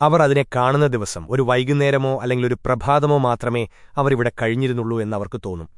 അവർ അതിനെ കാണുന്ന ദിവസം ഒരു വൈകുന്നേരമോ അല്ലെങ്കിൽ ഒരു പ്രഭാതമോ മാത്രമേ അവർ ഇവിടെ കഴിഞ്ഞിരുന്നുള്ളൂ എന്നവർക്ക് തോന്നും.